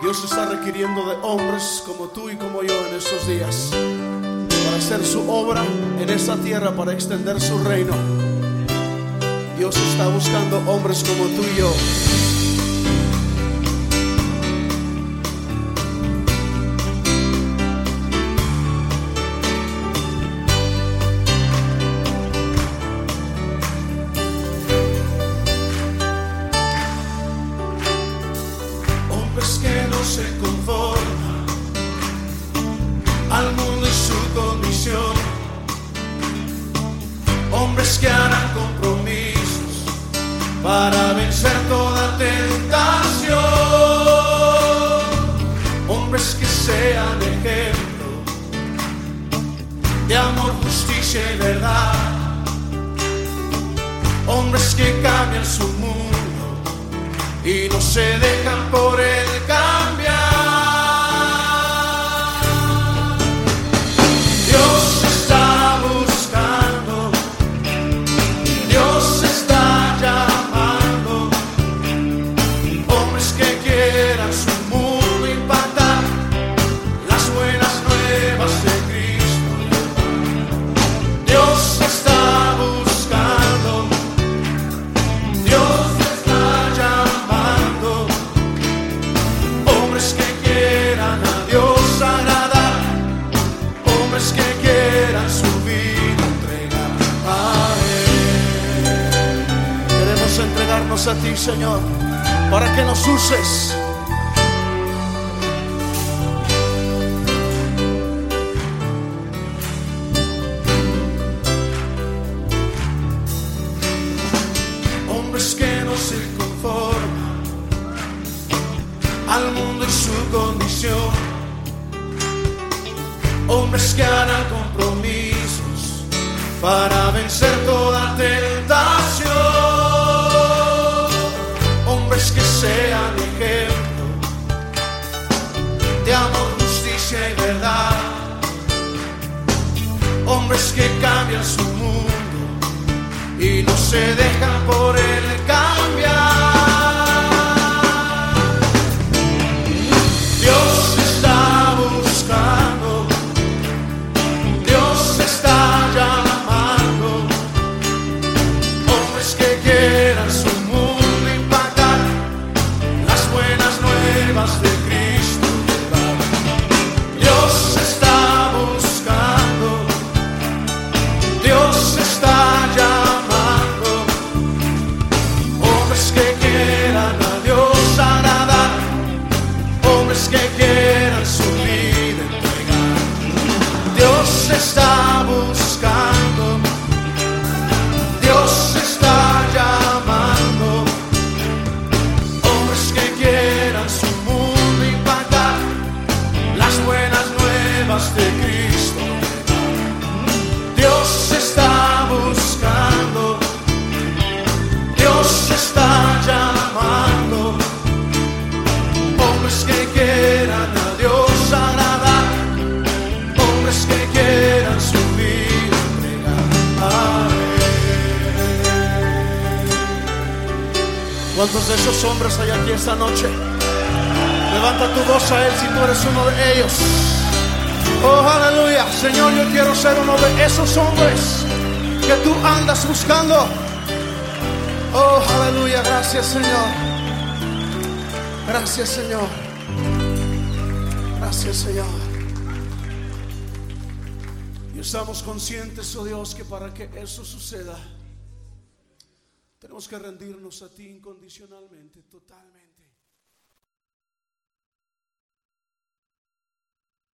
Dios está requiriendo de hombres como tú y como yo en estos días para hacer su obra en esta tierra, para extender su reino. Dios está buscando hombres como tú y yo. Hombres que no se conforman al mundo y su condición. Hombres que harán compromisos para vencer toda tentación. Hombres que sean ejemplo de amor, justicia y verdad. Hombres que cambian su mundo y no se dejan por a ti, Señor, para que nos uses. hombres que no se conforman al mundo y su condición, hombres que harán compromisos para vencer toda tentación, que cambian su mundo y no se dejan Dios está buscando, ¿Cuántos de esos hombres hay aquí esta noche? Levanta tu voz a Él si tú eres uno de ellos. Oh, aleluya. Señor, yo quiero ser uno de esos hombres que tú andas buscando. Oh, aleluya. Gracias, Señor. Gracias, Señor. Gracias, Señor. Y estamos conscientes, oh Dios, que para que eso suceda, tenemos que rendirnos a ti incondicionalmente, totalmente.